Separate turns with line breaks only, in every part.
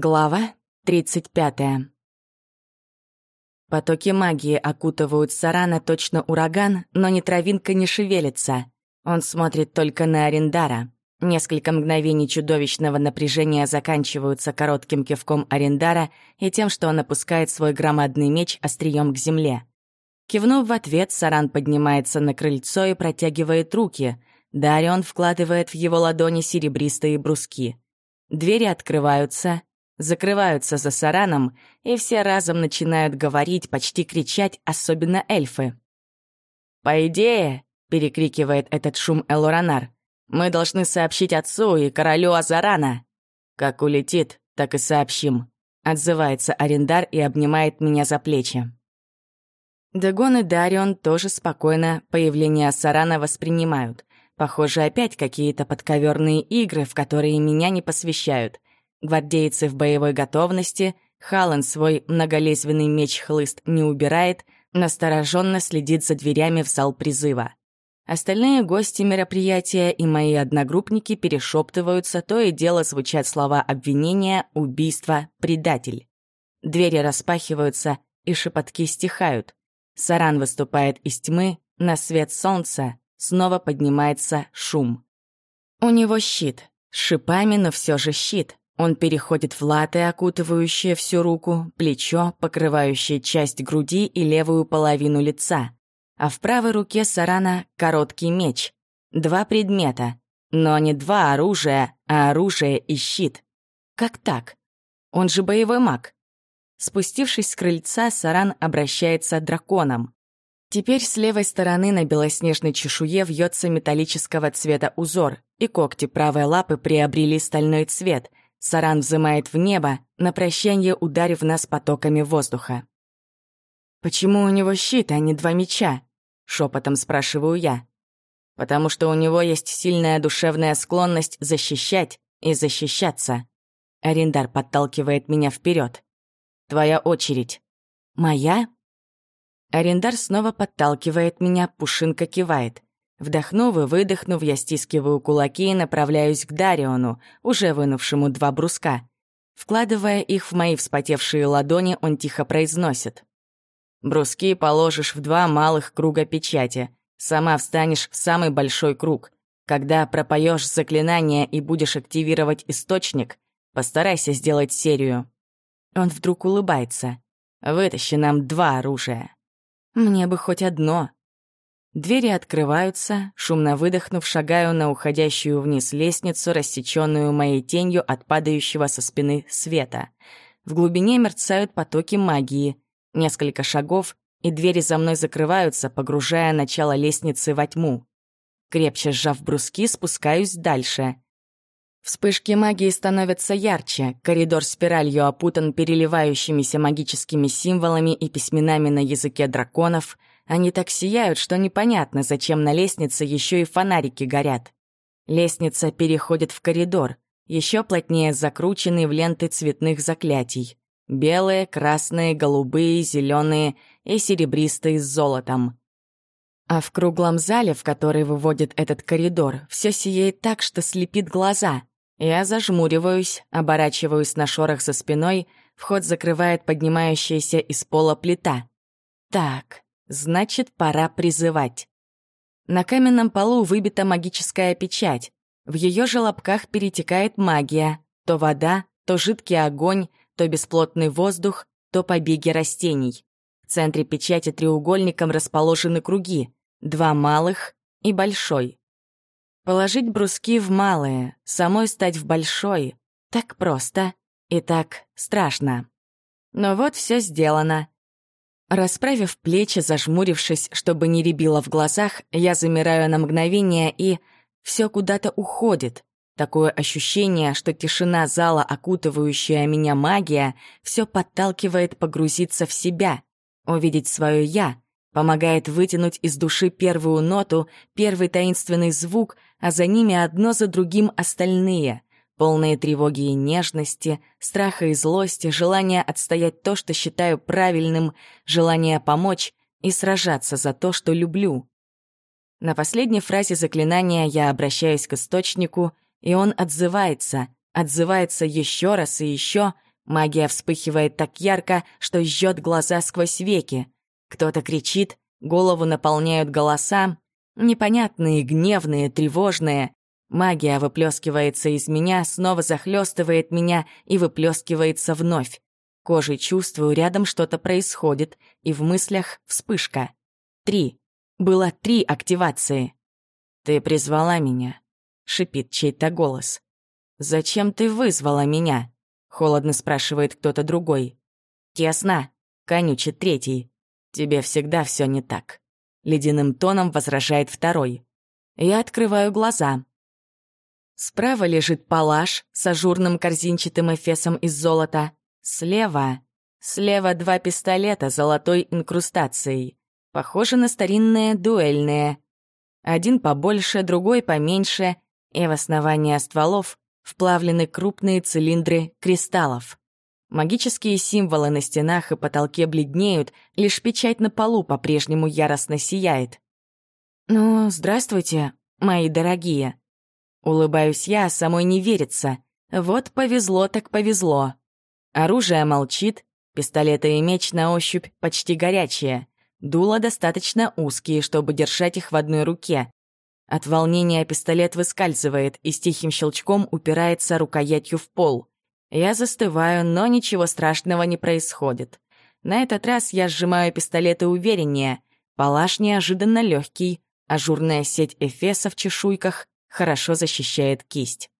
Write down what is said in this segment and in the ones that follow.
Глава 35. Потоки магии окутывают Сарана точно ураган, но ни травинка не шевелится. Он смотрит только на Арендара. Несколько мгновений чудовищного напряжения заканчиваются коротким кивком Арендара и тем, что он опускает свой громадный меч острием к земле. Кивнув в ответ, Саран поднимается на крыльцо и протягивает руки. Дарион вкладывает в его ладони серебристые бруски. Двери открываются, закрываются за Сараном, и все разом начинают говорить, почти кричать, особенно эльфы. «По идее», — перекрикивает этот шум Элоранар, «мы должны сообщить отцу и королю Азарана». «Как улетит, так и сообщим», — отзывается Арендар и обнимает меня за плечи. Дегон и Дарион тоже спокойно появление Сарана воспринимают. Похоже, опять какие-то подковерные игры, в которые меня не посвящают. Гвардейцы в боевой готовности, Халан свой многолезвенный меч-хлыст не убирает, настороженно следит за дверями в зал призыва. Остальные гости мероприятия и мои одногруппники перешептываются, то и дело звучат слова обвинения, убийства, предатель. Двери распахиваются, и шепотки стихают. Саран выступает из тьмы, на свет солнца снова поднимается шум. У него щит, с шипами, но все же щит. Он переходит в латы, окутывающие всю руку, плечо, покрывающее часть груди и левую половину лица. А в правой руке Сарана короткий меч. Два предмета. Но не два оружия, а оружие и щит. Как так? Он же боевой маг. Спустившись с крыльца, Саран обращается драконом. Теперь с левой стороны на белоснежной чешуе вьется металлического цвета узор, и когти правой лапы приобрели стальной цвет, Саран взымает в небо, на прощание ударив нас потоками воздуха. «Почему у него щит, а не два меча?» — шепотом спрашиваю я. «Потому что у него есть сильная душевная склонность защищать и защищаться». Арендар подталкивает меня вперед. «Твоя очередь». «Моя?» Арендар снова подталкивает меня, Пушинка кивает. Вдохнув и выдохнув, я стискиваю кулаки и направляюсь к Дариону, уже вынувшему два бруска. Вкладывая их в мои вспотевшие ладони, он тихо произносит. «Бруски положишь в два малых круга печати. Сама встанешь в самый большой круг. Когда пропоешь заклинание и будешь активировать источник, постарайся сделать серию». Он вдруг улыбается. «Вытащи нам два оружия». «Мне бы хоть одно», Двери открываются, шумно выдохнув, шагаю на уходящую вниз лестницу, рассеченную моей тенью от падающего со спины света. В глубине мерцают потоки магии. Несколько шагов, и двери за мной закрываются, погружая начало лестницы во тьму. Крепче сжав бруски, спускаюсь дальше. Вспышки магии становятся ярче, коридор спиралью опутан переливающимися магическими символами и письменами на языке драконов — они так сияют, что непонятно, зачем на лестнице еще и фонарики горят. Лестница переходит в коридор, еще плотнее закрученный в ленты цветных заклятий. Белые, красные, голубые, зеленые и серебристые с золотом. А в круглом зале, в который выводит этот коридор, все сияет так, что слепит глаза. Я зажмуриваюсь, оборачиваюсь на шорох за спиной, вход закрывает поднимающаяся из пола плита. Так, Значит, пора призывать. На каменном полу выбита магическая печать. В ее желобках перетекает магия. То вода, то жидкий огонь, то бесплотный воздух, то побеги растений. В центре печати треугольником расположены круги. Два малых и большой. Положить бруски в малые, самой стать в большой. Так просто и так страшно. Но вот все сделано. Расправив плечи, зажмурившись, чтобы не рябило в глазах, я замираю на мгновение и... Все куда-то уходит. Такое ощущение, что тишина зала, окутывающая меня магия, все подталкивает погрузиться в себя, увидеть свое «я», помогает вытянуть из души первую ноту, первый таинственный звук, а за ними одно за другим остальные — полные тревоги и нежности, страха и злости, желание отстоять то, что считаю правильным, желание помочь и сражаться за то, что люблю. На последней фразе заклинания я обращаюсь к источнику, и он отзывается, отзывается еще раз и еще, Магия вспыхивает так ярко, что жжет глаза сквозь веки. Кто-то кричит, голову наполняют голоса, непонятные, гневные, тревожные. Магия выплескивается из меня, снова захлестывает меня и выплескивается вновь. Кожей чувствую, рядом что-то происходит, и в мыслях вспышка. Три. Было три активации. «Ты призвала меня», — шипит чей-то голос. «Зачем ты вызвала меня?» — холодно спрашивает кто-то другой. «Тесно», — конючит третий. «Тебе всегда все не так», — ледяным тоном возражает второй. Я открываю глаза. Справа лежит палаш с ажурным корзинчатым эфесом из золота. Слева... Слева два пистолета золотой инкрустацией. Похоже на старинные дуэльные. Один побольше, другой поменьше, и в основание стволов вплавлены крупные цилиндры кристаллов. Магические символы на стенах и потолке бледнеют, лишь печать на полу по-прежнему яростно сияет. «Ну, здравствуйте, мои дорогие». Улыбаюсь я, самой не верится. Вот повезло так повезло. Оружие молчит, пистолеты и меч на ощупь почти горячие. Дула достаточно узкие, чтобы держать их в одной руке. От волнения пистолет выскальзывает и с тихим щелчком упирается рукоятью в пол. Я застываю, но ничего страшного не происходит. На этот раз я сжимаю пистолеты увереннее. Палаш неожиданно легкий, ажурная сеть эфеса в чешуйках хорошо защищает кисть.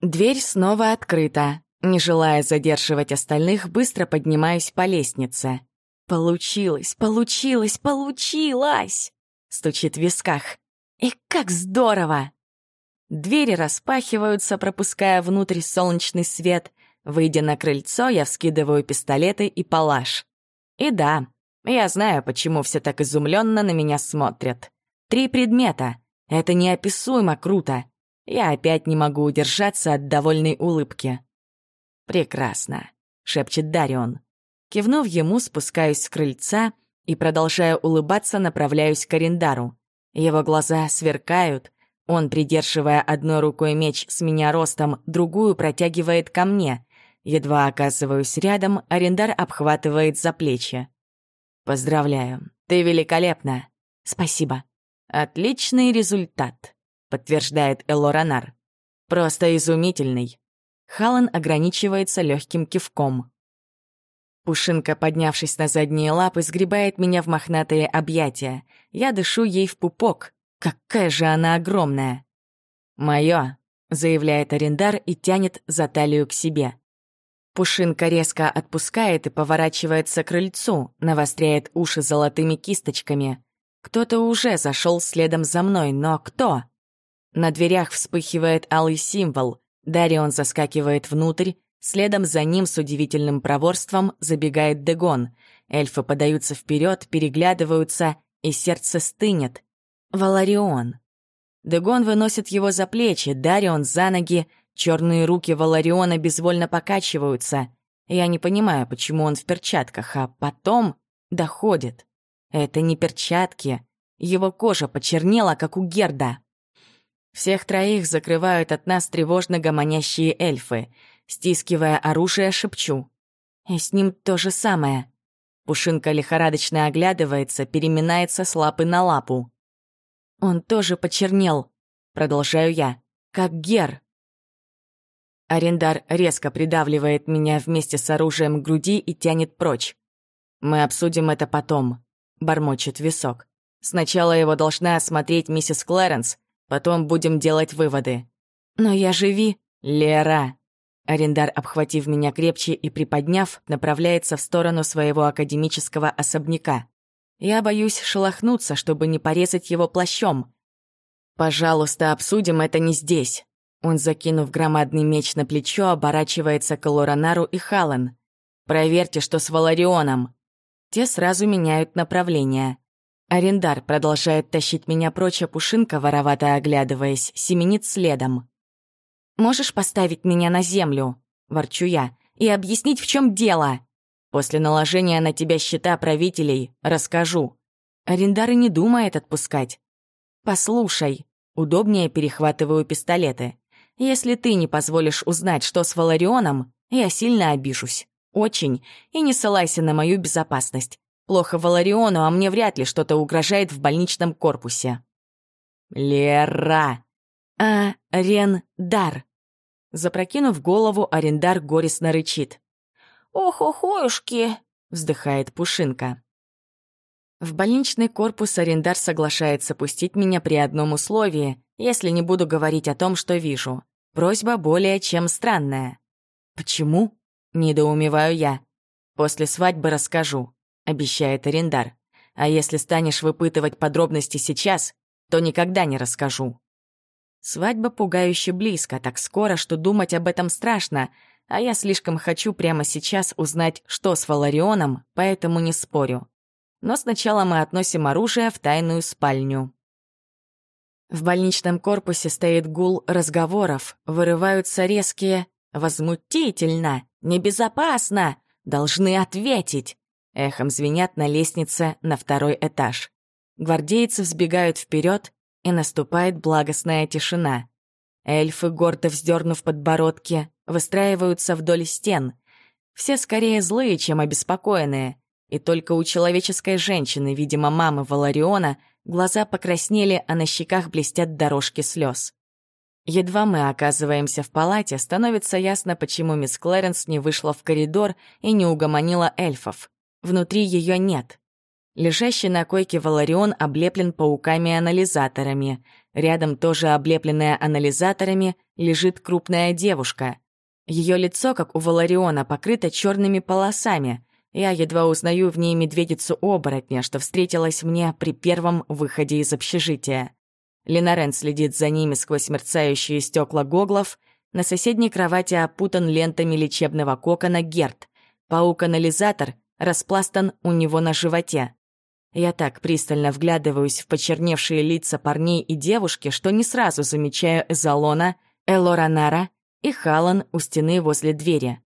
Дверь снова открыта. Не желая задерживать остальных, быстро поднимаюсь по лестнице. «Получилось, получилось, получилось!» Стучит в висках. «И как здорово!» Двери распахиваются, пропуская внутрь солнечный свет. Выйдя на крыльцо, я вскидываю пистолеты и палаш. И да, я знаю, почему все так изумленно на меня смотрят. Три предмета. Это неописуемо круто. Я опять не могу удержаться от довольной улыбки. «Прекрасно», — шепчет Дарион. Кивнув ему, спускаюсь с крыльца и, продолжая улыбаться, направляюсь к Арендару. Его глаза сверкают. Он, придерживая одной рукой меч с меня ростом, другую протягивает ко мне. Едва оказываюсь рядом, Арендар обхватывает за плечи. «Поздравляю, ты великолепна!» «Спасибо!» «Отличный результат», — подтверждает Элоранар. «Просто изумительный». Халан ограничивается легким кивком. Пушинка, поднявшись на задние лапы, сгребает меня в мохнатые объятия. Я дышу ей в пупок. Какая же она огромная! «Моё», — заявляет арендар и тянет за талию к себе. Пушинка резко отпускает и поворачивается к крыльцу, навостряет уши золотыми кисточками. Кто-то уже зашел следом за мной, но кто? На дверях вспыхивает алый символ. Дарион заскакивает внутрь, Следом за ним с удивительным проворством забегает Дегон. Эльфы подаются вперед, переглядываются, и сердце стынет. Валарион. Дегон выносит его за плечи, Дарион за ноги, черные руки Валариона безвольно покачиваются. Я не понимаю, почему он в перчатках, а потом доходит. Это не перчатки. Его кожа почернела, как у Герда. Всех троих закрывают от нас тревожно гомонящие эльфы — Стискивая оружие, шепчу. И с ним то же самое. Пушинка лихорадочно оглядывается, переминается с лапы на лапу. Он тоже почернел, продолжаю я, как Гер. Арендар резко придавливает меня вместе с оружием к груди и тянет прочь. «Мы обсудим это потом», — бормочет висок. «Сначала его должна осмотреть миссис Клэренс, потом будем делать выводы». «Но я живи...» «Лера!» Арендар, обхватив меня крепче и приподняв, направляется в сторону своего академического особняка. Я боюсь шелохнуться, чтобы не порезать его плащом. «Пожалуйста, обсудим это не здесь». Он, закинув громадный меч на плечо, оборачивается к Лоранару и Халан. «Проверьте, что с Валарионом». Те сразу меняют направление. Арендар продолжает тащить меня прочь, а Пушинка, воровато оглядываясь, семенит следом. Можешь поставить меня на землю?» — ворчу я. «И объяснить, в чем дело?» «После наложения на тебя счета правителей расскажу». Арендар и не думает отпускать. «Послушай», — удобнее перехватываю пистолеты. «Если ты не позволишь узнать, что с Валарионом, Я сильно обижусь. Очень. И не ссылайся на мою безопасность. Плохо Валариону, а мне вряд ли что-то угрожает в больничном корпусе. Лера! А, Рендар. Запрокинув голову, Арендар горестно рычит. «Ох-охоюшки!» — вздыхает Пушинка. В больничный корпус Арендар соглашается пустить меня при одном условии, если не буду говорить о том, что вижу. Просьба более чем странная. «Почему?» — недоумеваю я. «После свадьбы расскажу», — обещает Арендар. «А если станешь выпытывать подробности сейчас, то никогда не расскажу». Свадьба пугающе близко, так скоро, что думать об этом страшно, а я слишком хочу прямо сейчас узнать, что с Валарионом, поэтому не спорю. Но сначала мы относим оружие в тайную спальню. В больничном корпусе стоит гул разговоров, вырываются резкие «возмутительно», «небезопасно», «должны ответить». Эхом звенят на лестнице на второй этаж. Гвардейцы взбегают вперед, и наступает благостная тишина. Эльфы, гордо вздернув подбородки, выстраиваются вдоль стен. Все скорее злые, чем обеспокоенные. И только у человеческой женщины, видимо, мамы Валариона, глаза покраснели, а на щеках блестят дорожки слез. Едва мы оказываемся в палате, становится ясно, почему мисс Клэренс не вышла в коридор и не угомонила эльфов. Внутри ее нет. Лежащий на койке Валарион облеплен пауками-анализаторами. Рядом, тоже облепленная анализаторами, лежит крупная девушка. Ее лицо, как у Валариона, покрыто черными полосами. Я едва узнаю в ней медведицу-оборотня, что встретилась мне при первом выходе из общежития. Ленарен следит за ними сквозь мерцающие стекла гоглов. На соседней кровати опутан лентами лечебного кокона Герт. Паук-анализатор распластан у него на животе. Я так пристально вглядываюсь в почерневшие лица парней и девушки, что не сразу замечаю Эзолона, Элоранара и Халан у стены возле двери.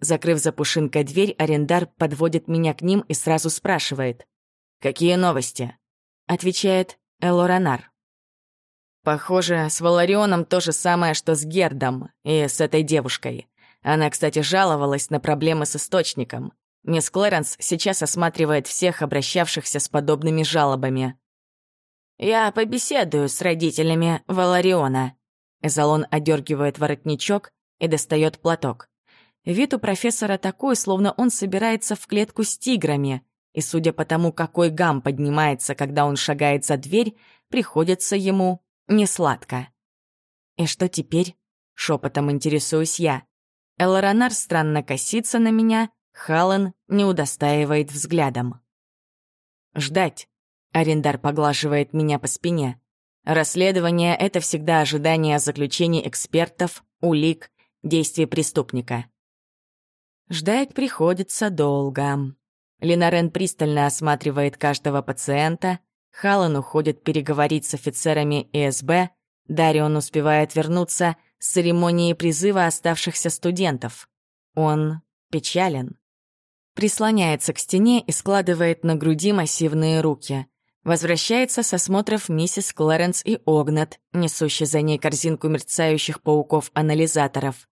Закрыв за пушинкой дверь, арендар подводит меня к ним и сразу спрашивает. «Какие новости?» Отвечает Элоранар. Похоже, с Валарионом то же самое, что с Гердом и с этой девушкой. Она, кстати, жаловалась на проблемы с источником. Мисс Клэренс сейчас осматривает всех обращавшихся с подобными жалобами. «Я побеседую с родителями Валариона». Эзолон одергивает воротничок и достает платок. Вид у профессора такой, словно он собирается в клетку с тиграми, и, судя по тому, какой гам поднимается, когда он шагает за дверь, приходится ему несладко. «И что теперь?» — шепотом интересуюсь я. Элоранар странно косится на меня, Халан не удостаивает взглядом. «Ждать», — Арендар поглаживает меня по спине. «Расследование — это всегда ожидание заключений экспертов, улик, действий преступника». Ждать приходится долго. Ленарен пристально осматривает каждого пациента, Халан уходит переговорить с офицерами ИСБ, Дарион успевает вернуться с церемонии призыва оставшихся студентов. Он печален. Прислоняется к стене и складывает на груди массивные руки. Возвращается со смотров миссис Клэренс и Огнат, несущий за ней корзинку мерцающих пауков-анализаторов.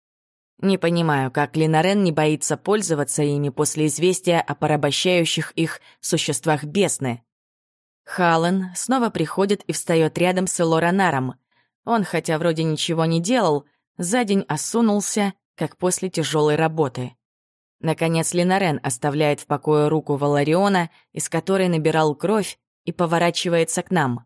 Не понимаю, как Линарен не боится пользоваться ими после известия о порабощающих их существах бесны. Халлен снова приходит и встает рядом с Элоранаром. Он, хотя вроде ничего не делал, за день осунулся, как после тяжелой работы. Наконец Линарен оставляет в покое руку Валариона, из которой набирал кровь, и поворачивается к нам.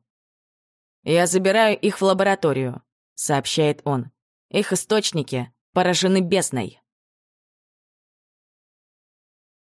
«Я забираю их в лабораторию», — сообщает он. «Их источники поражены бесной».